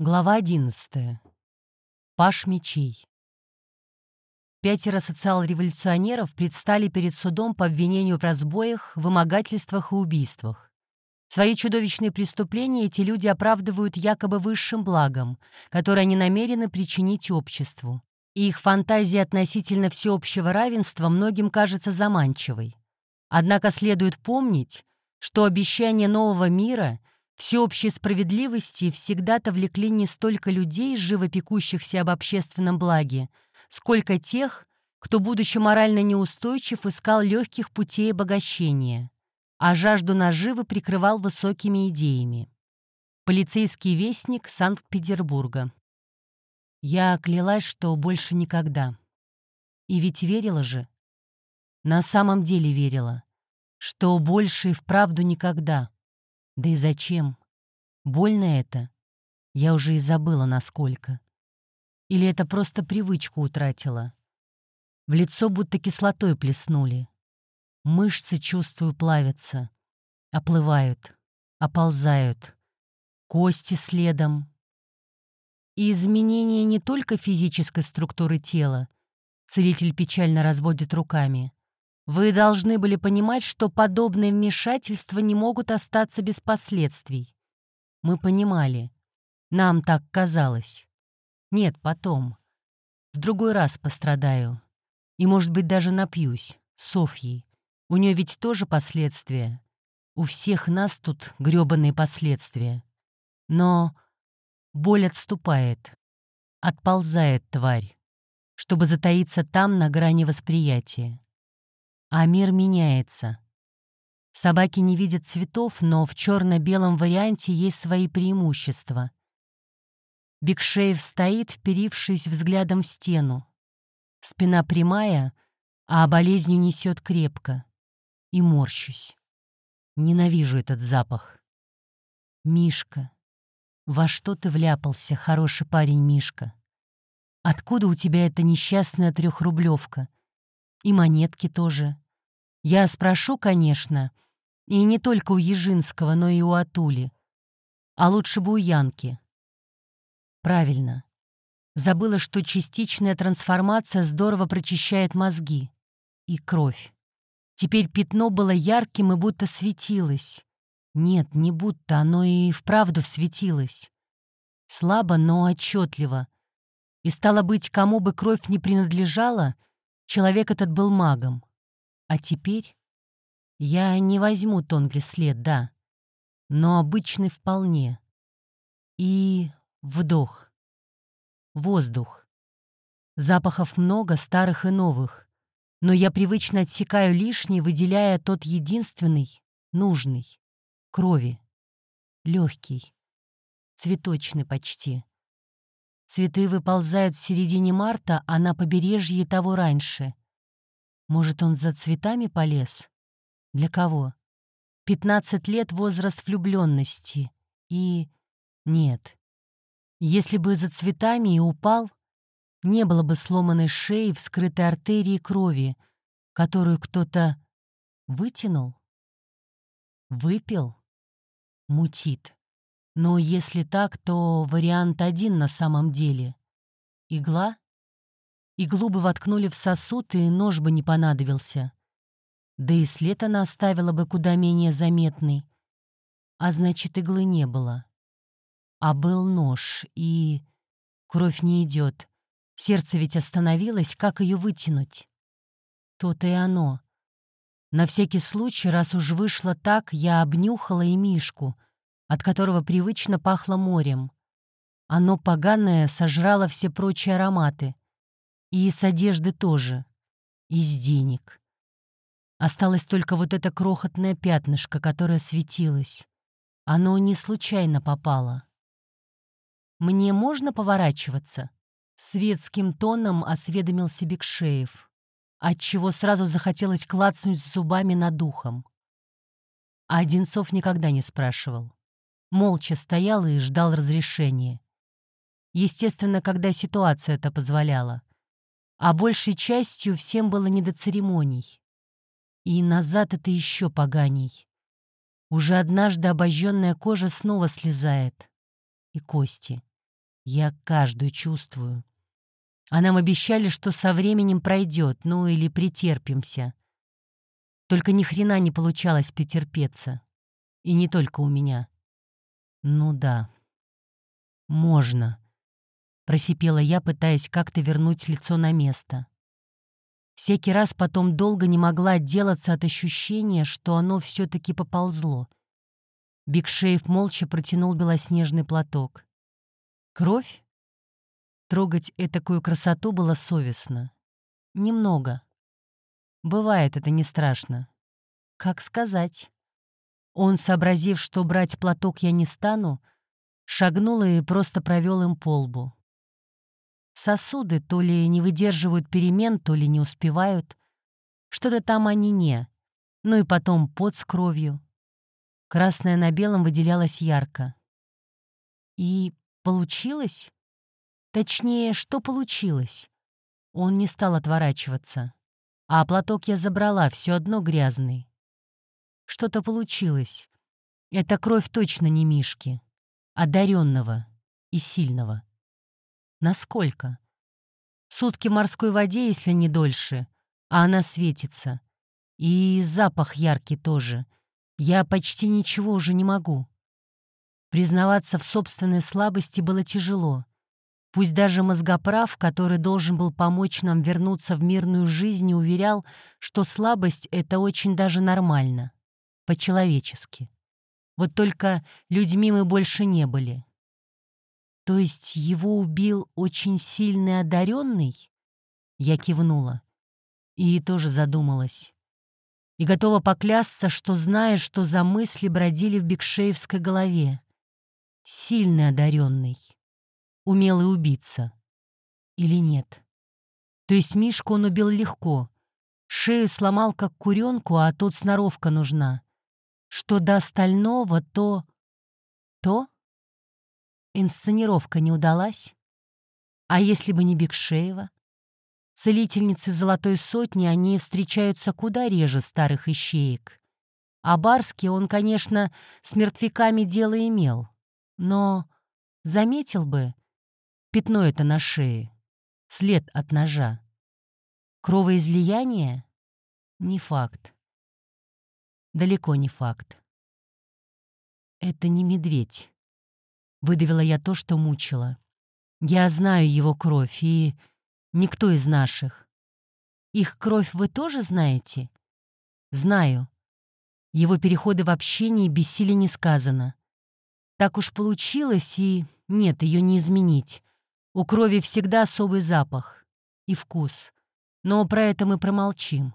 Глава 11. Паш мечей. Пятеро социал-революционеров предстали перед судом по обвинению в разбоях, вымогательствах и убийствах. Свои чудовищные преступления эти люди оправдывают якобы высшим благом, которое они намерены причинить обществу. И их фантазия относительно всеобщего равенства многим кажется заманчивой. Однако следует помнить, что обещание нового мира — всеобщей справедливости всегда-то влекли не столько людей, живопекущихся об общественном благе, сколько тех, кто, будучи морально неустойчив, искал легких путей обогащения, а жажду наживы прикрывал высокими идеями. Полицейский вестник Санкт-Петербурга. Я клялась, что больше никогда. И ведь верила же. На самом деле верила, что больше и вправду никогда. Да и зачем? Больно это? Я уже и забыла, насколько. Или это просто привычку утратила? В лицо будто кислотой плеснули. Мышцы, чувствую, плавятся. Оплывают, оползают. Кости следом. И изменение не только физической структуры тела. Целитель печально разводит руками. Вы должны были понимать, что подобные вмешательства не могут остаться без последствий. Мы понимали. Нам так казалось. Нет, потом. В другой раз пострадаю. И, может быть, даже напьюсь. Софьей. У нее ведь тоже последствия. У всех нас тут грёбаные последствия. Но боль отступает. Отползает тварь, чтобы затаиться там на грани восприятия. А мир меняется. Собаки не видят цветов, но в черно-белом варианте есть свои преимущества. Бигшеев стоит, вперившись взглядом в стену. Спина прямая, а болезнью несет крепко. И морщусь. Ненавижу этот запах. Мишка. Во что ты вляпался, хороший парень Мишка? Откуда у тебя эта несчастная трехрублевка? И монетки тоже. Я спрошу, конечно, и не только у Ежинского, но и у Атули. А лучше бы у Янки. Правильно. Забыла, что частичная трансформация здорово прочищает мозги. И кровь. Теперь пятно было ярким и будто светилось. Нет, не будто, оно и вправду светилось. Слабо, но отчетливо. И стало быть, кому бы кровь не принадлежала — Человек этот был магом. А теперь я не возьму Тонгли след, да, но обычный вполне. И вдох. Воздух. Запахов много, старых и новых, но я привычно отсекаю лишний, выделяя тот единственный, нужный, крови. Легкий, цветочный почти. Цветы выползают в середине марта, а на побережье того раньше. Может, он за цветами полез? Для кого? Пятнадцать лет — возраст влюбленности. И... нет. Если бы за цветами и упал, не было бы сломанной шеи, вскрытой артерии крови, которую кто-то вытянул, выпил, мутит. Но если так, то вариант один на самом деле. Игла? Иглу бы воткнули в сосуд, и нож бы не понадобился. Да и след она оставила бы куда менее заметный. А значит, иглы не было. А был нож, и... Кровь не идет. Сердце ведь остановилось, как ее вытянуть? То-то и оно. На всякий случай, раз уж вышло так, я обнюхала и Мишку — от которого привычно пахло морем. Оно поганое сожрало все прочие ароматы. И с одежды тоже. И с денег. Осталось только вот это крохотное пятнышко, которое светилось. Оно не случайно попало. «Мне можно поворачиваться?» Светским тоном осведомился Бекшеев, отчего сразу захотелось клацнуть зубами над духом. А Одинцов никогда не спрашивал молча стоял и ждал разрешения. Естественно, когда ситуация это позволяла. А большей частью всем было не до церемоний. И назад это еще поганей. Уже однажды обожженная кожа снова слезает. И кости. Я каждую чувствую. А нам обещали, что со временем пройдет, ну или претерпимся. Только ни хрена не получалось претерпеться. И не только у меня. Ну да. Можно. Просипела я, пытаясь как-то вернуть лицо на место. Всякий раз потом долго не могла отделаться от ощущения, что оно все-таки поползло. Бигшеев молча протянул белоснежный платок. Кровь? Трогать этакую красоту было совестно. Немного. Бывает, это не страшно. Как сказать? Он, сообразив, что брать платок я не стану, шагнул и просто провел им по лбу. Сосуды то ли не выдерживают перемен, то ли не успевают. Что-то там они не. Ну и потом пот с кровью. Красное на белом выделялось ярко. И получилось? Точнее, что получилось? Он не стал отворачиваться. А платок я забрала, все одно грязный. Что-то получилось. Это кровь точно не Мишки. Одаренного и сильного. Насколько? Сутки морской воде, если не дольше, а она светится. И запах яркий тоже. Я почти ничего уже не могу. Признаваться в собственной слабости было тяжело. Пусть даже мозгоправ, который должен был помочь нам вернуться в мирную жизнь, уверял, что слабость — это очень даже нормально, по-человечески. Вот только людьми мы больше не были. То есть его убил очень сильный одаренный? Я кивнула. И тоже задумалась. И готова поклясться, что зная, что за мысли бродили в Бекшеевской голове сильный одаренный, умелый убийца. Или нет? То есть Мишку он убил легко, шею сломал как куренку, а тут сноровка нужна. Что до остального, то... То? Инсценировка не удалась? А если бы не Бекшеева? Целительницы Золотой Сотни, они встречаются куда реже старых ищеек. А Барский, он, конечно, с мертвяками дело имел. Но заметил бы пятно это на шее, след от ножа. Кровоизлияние? Не факт. Далеко не факт. Это не медведь. Выдавила я то, что мучила. Я знаю его кровь, и никто из наших. Их кровь вы тоже знаете? Знаю. Его переходы в общении бессили не сказано. Так уж получилось, и нет, ее не изменить. У крови всегда особый запах и вкус. Но про это мы промолчим.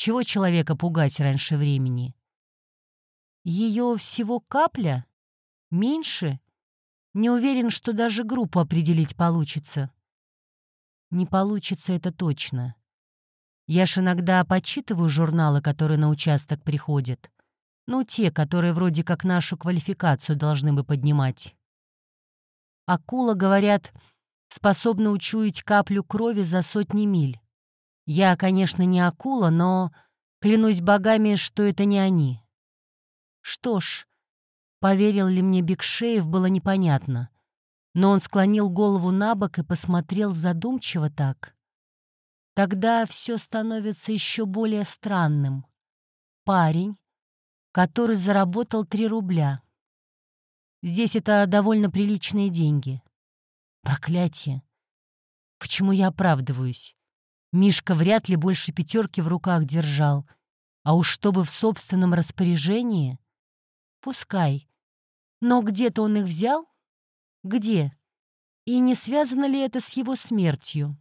Чего человека пугать раньше времени? Ее всего капля? Меньше? Не уверен, что даже группу определить получится. Не получится это точно. Я ж иногда почитываю журналы, которые на участок приходят. Ну, те, которые вроде как нашу квалификацию должны бы поднимать. Акула, говорят, способна учуять каплю крови за сотни миль. Я, конечно, не акула, но клянусь богами, что это не они. Что ж, поверил ли мне Бекшеев, было непонятно. Но он склонил голову на бок и посмотрел задумчиво так. Тогда все становится еще более странным. Парень, который заработал 3 рубля. Здесь это довольно приличные деньги. Проклятие. Почему я оправдываюсь? Мишка вряд ли больше пятерки в руках держал. А уж чтобы в собственном распоряжении? Пускай. Но где-то он их взял? Где? И не связано ли это с его смертью?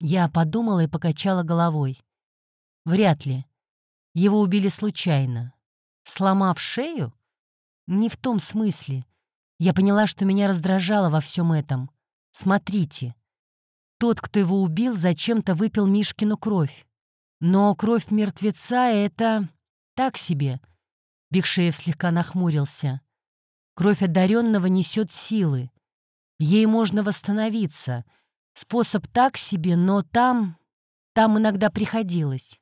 Я подумала и покачала головой. Вряд ли. Его убили случайно. Сломав шею? Не в том смысле. Я поняла, что меня раздражало во всем этом. Смотрите. Тот, кто его убил, зачем-то выпил Мишкину кровь. Но кровь мертвеца — это... так себе. Бекшеев слегка нахмурился. Кровь одаренного несет силы. Ей можно восстановиться. Способ так себе, но там... там иногда приходилось.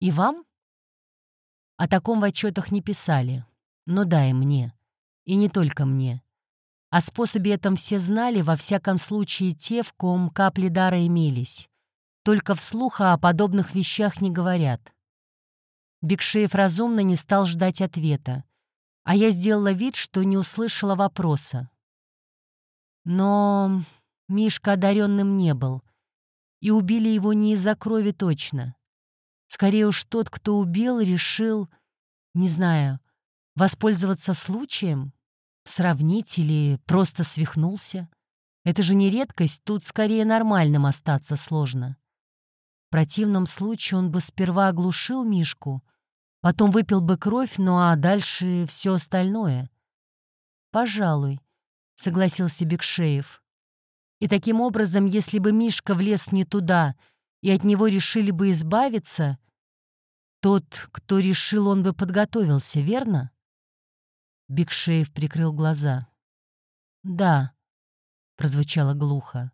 И вам? О таком в отчетах не писали. Но да, и мне. И не только мне. О способе этом все знали, во всяком случае те, в ком капли дара имелись. Только вслух о подобных вещах не говорят. Бекшеев разумно не стал ждать ответа, а я сделала вид, что не услышала вопроса. Но Мишка одаренным не был, и убили его не из-за крови точно. Скорее уж тот, кто убил, решил, не знаю, воспользоваться случаем, сравнить или просто свихнулся. Это же не редкость, тут скорее нормальным остаться сложно. В противном случае он бы сперва оглушил Мишку, потом выпил бы кровь, ну а дальше все остальное. «Пожалуй», — согласился Бекшеев. И таким образом, если бы Мишка влез не туда и от него решили бы избавиться, тот, кто решил, он бы подготовился, верно? Бекшеев прикрыл глаза. «Да», — прозвучало глухо.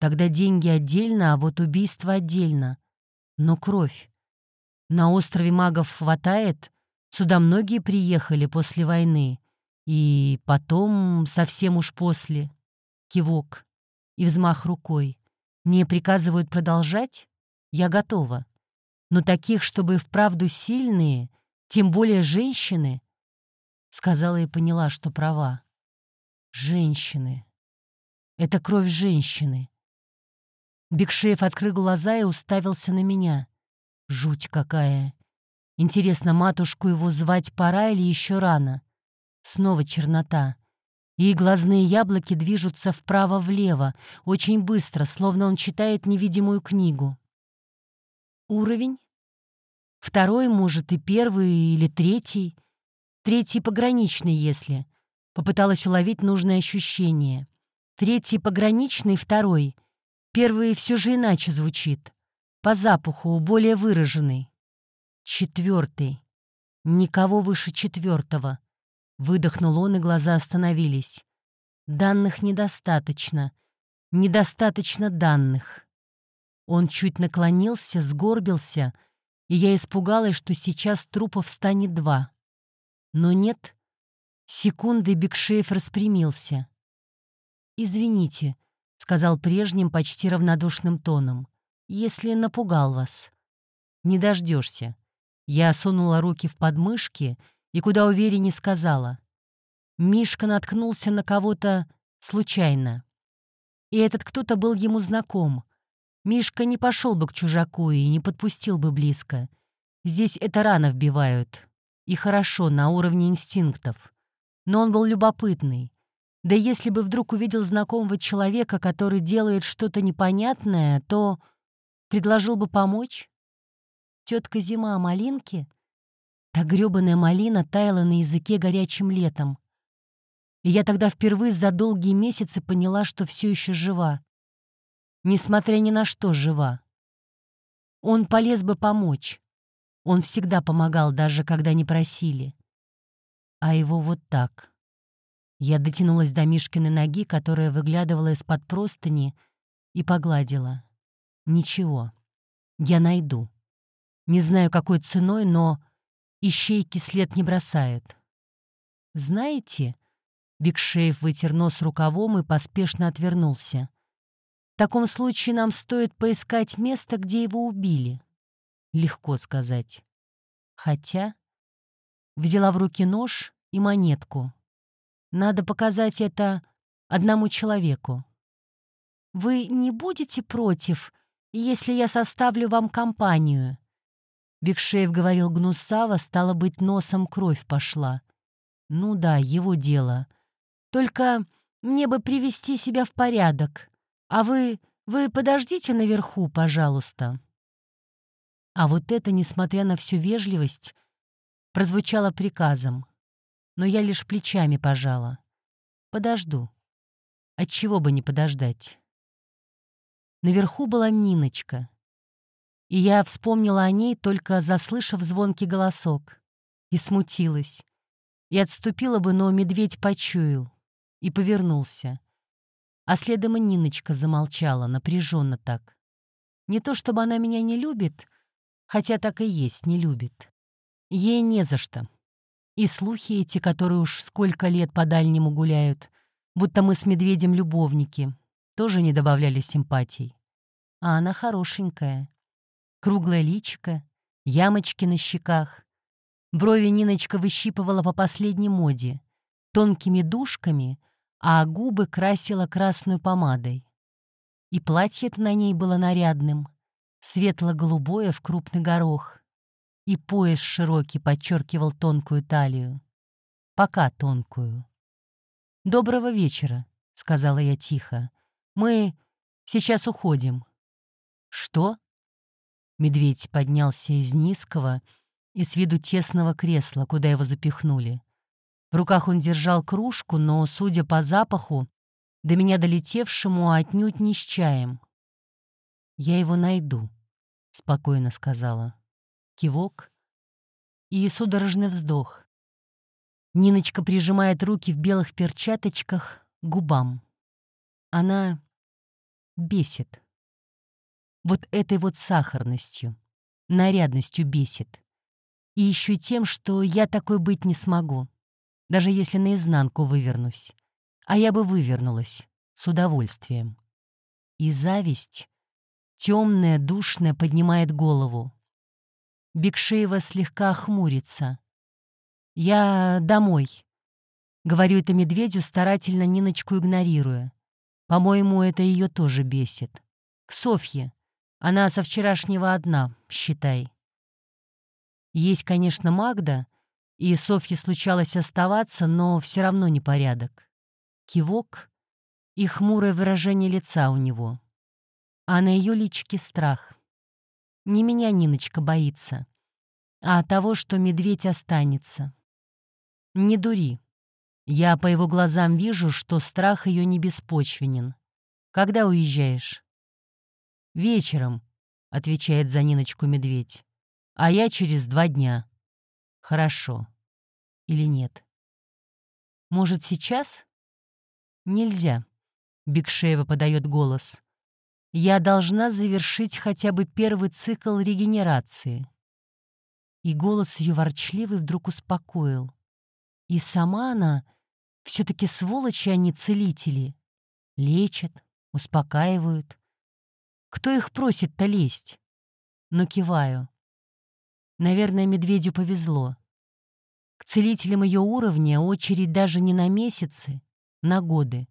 «Тогда деньги отдельно, а вот убийство отдельно. Но кровь. На острове магов хватает, сюда многие приехали после войны. И потом, совсем уж после, кивок и взмах рукой. Мне приказывают продолжать? Я готова. Но таких, чтобы вправду сильные, тем более женщины, сказала и поняла, что права. Женщины. Это кровь женщины. Бекшеев открыл глаза и уставился на меня. Жуть какая. Интересно, матушку его звать пора или еще рано? Снова чернота. И глазные яблоки движутся вправо-влево, очень быстро, словно он читает невидимую книгу. Уровень? Второй, может, и первый, или третий. Третий пограничный, если. Попыталась уловить нужное ощущение. Третий пограничный, второй. Первый все же иначе звучит. По запаху, более выраженный. Четвертый. Никого выше четвертого. Выдохнул он, и глаза остановились. Данных недостаточно. Недостаточно данных. Он чуть наклонился, сгорбился, и я испугалась, что сейчас трупов станет два. Но нет. Секунды Бекшеев распрямился. «Извините», — сказал прежним, почти равнодушным тоном, — «если напугал вас». «Не дождешься. Я сунула руки в подмышки и куда увереннее сказала. Мишка наткнулся на кого-то случайно. И этот кто-то был ему знаком. Мишка не пошел бы к чужаку и не подпустил бы близко. Здесь это рано вбивают. И хорошо, на уровне инстинктов. Но он был любопытный. Да если бы вдруг увидел знакомого человека, который делает что-то непонятное, то предложил бы помочь. Тетка Зима о малинке — Та грёбаная малина таяла на языке горячим летом. И я тогда впервые за долгие месяцы поняла, что все еще жива. Несмотря ни на что жива. Он полез бы помочь. Он всегда помогал, даже когда не просили. А его вот так. Я дотянулась до Мишкиной ноги, которая выглядывала из-под простыни, и погладила. Ничего. Я найду. Не знаю, какой ценой, но ищейки след не бросают. Знаете, Бигшеев вытер нос рукавом и поспешно отвернулся. В таком случае нам стоит поискать место, где его убили. Легко сказать. Хотя... Взяла в руки нож и монетку. Надо показать это одному человеку. «Вы не будете против, если я составлю вам компанию?» Бекшеев говорил гнусаво, стало быть, носом кровь пошла. Ну да, его дело. Только мне бы привести себя в порядок. А вы... вы подождите наверху, пожалуйста. А вот это, несмотря на всю вежливость, прозвучало приказом. Но я лишь плечами пожала. Подожду. Отчего бы не подождать? Наверху была Ниночка и я вспомнила о ней, только заслышав звонкий голосок, и смутилась. И отступила бы, но медведь почуял и повернулся. А следом и Ниночка замолчала, напряженно так. Не то чтобы она меня не любит, хотя так и есть, не любит. Ей не за что. И слухи эти, которые уж сколько лет по дальнему гуляют, будто мы с медведем любовники, тоже не добавляли симпатий. А она хорошенькая. Круглое личико, ямочки на щеках. Брови Ниночка выщипывала по последней моде, тонкими дужками, а губы красила красной помадой. И платье-то на ней было нарядным, светло-голубое в крупный горох. И пояс широкий подчеркивал тонкую талию. Пока тонкую. «Доброго вечера», — сказала я тихо. «Мы сейчас уходим». «Что?» Медведь поднялся из низкого и с виду тесного кресла, куда его запихнули. В руках он держал кружку, но, судя по запаху, до меня долетевшему отнюдь не с чаем. «Я его найду», — спокойно сказала. Кивок и судорожный вздох. Ниночка прижимает руки в белых перчаточках к губам. Она бесит. Вот этой вот сахарностью, нарядностью бесит. И еще тем, что я такой быть не смогу, даже если наизнанку вывернусь. А я бы вывернулась с удовольствием. И зависть, темная, душная, поднимает голову. Бекшеева слегка хмурится. «Я домой», — говорю это медведю, старательно Ниночку игнорируя. По-моему, это ее тоже бесит. К Софье. Она со вчерашнего одна, считай. Есть, конечно, Магда, и Софье случалось оставаться, но все равно непорядок. Кивок и хмурое выражение лица у него. А на ее личике страх. Не меня Ниночка боится, а того, что медведь останется. Не дури. Я по его глазам вижу, что страх ее не беспочвенен. Когда уезжаешь? Вечером, отвечает за Ниночку медведь. А я через два дня. Хорошо. Или нет? Может, сейчас? Нельзя. Бекшеева подает голос. Я должна завершить хотя бы первый цикл регенерации. И голос ее ворчливый вдруг успокоил. И сама она, все-таки сволочи они целители. Лечат, успокаивают. Кто их просит-то лезть? Но киваю. Наверное, медведю повезло. К целителям ее уровня очередь даже не на месяцы, на годы.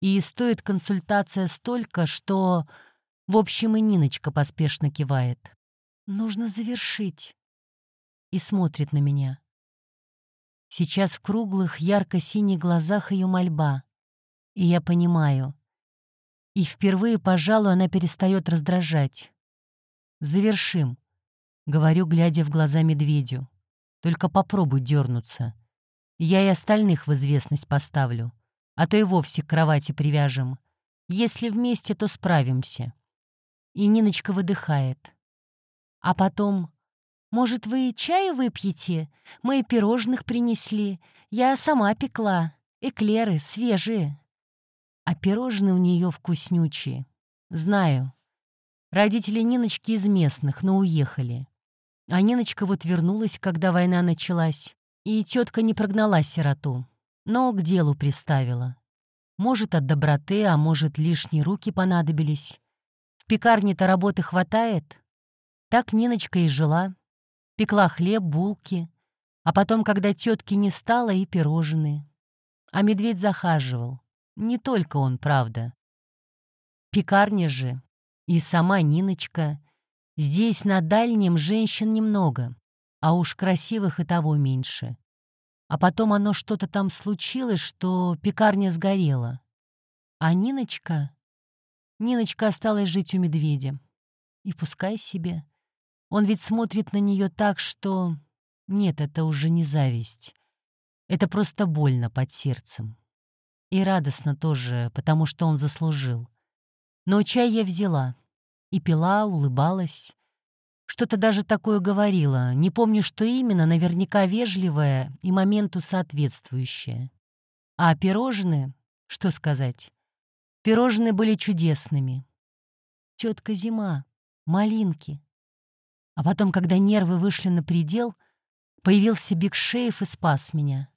И стоит консультация столько, что... В общем, и Ниночка поспешно кивает. «Нужно завершить». И смотрит на меня. Сейчас в круглых, ярко-синих глазах ее мольба. И я понимаю. И впервые, пожалуй, она перестает раздражать. «Завершим», — говорю, глядя в глаза медведю. «Только попробуй дернуться. Я и остальных в известность поставлю, а то и вовсе к кровати привяжем. Если вместе, то справимся». И Ниночка выдыхает. А потом может, вы чаю выпьете? Мы пирожных принесли. Я сама пекла. Эклеры свежие. А пирожные у нее вкуснючие. Знаю. Родители Ниночки из местных, но уехали. А Ниночка вот вернулась, когда война началась. И тетка не прогнала сироту, но к делу приставила. Может, от доброты, а может, лишние руки понадобились. В пекарне-то работы хватает. Так Ниночка и жила, Пекла хлеб, булки, а потом, когда тетки не стало, и пирожные. А медведь захаживал. Не только он, правда. Пекарня же и сама Ниночка. Здесь на дальнем женщин немного, а уж красивых и того меньше. А потом оно что-то там случилось, что пекарня сгорела. А Ниночка... Ниночка осталась жить у медведя. И пускай себе. Он ведь смотрит на нее так, что... Нет, это уже не зависть. Это просто больно под сердцем. И радостно тоже, потому что он заслужил. Но чай я взяла. И пила, улыбалась. Что-то даже такое говорила. Не помню, что именно, наверняка вежливое и моменту соответствующее. А пирожные, что сказать? Пирожные были чудесными. Тетка Зима, малинки. А потом, когда нервы вышли на предел, появился Бигшеев и спас меня.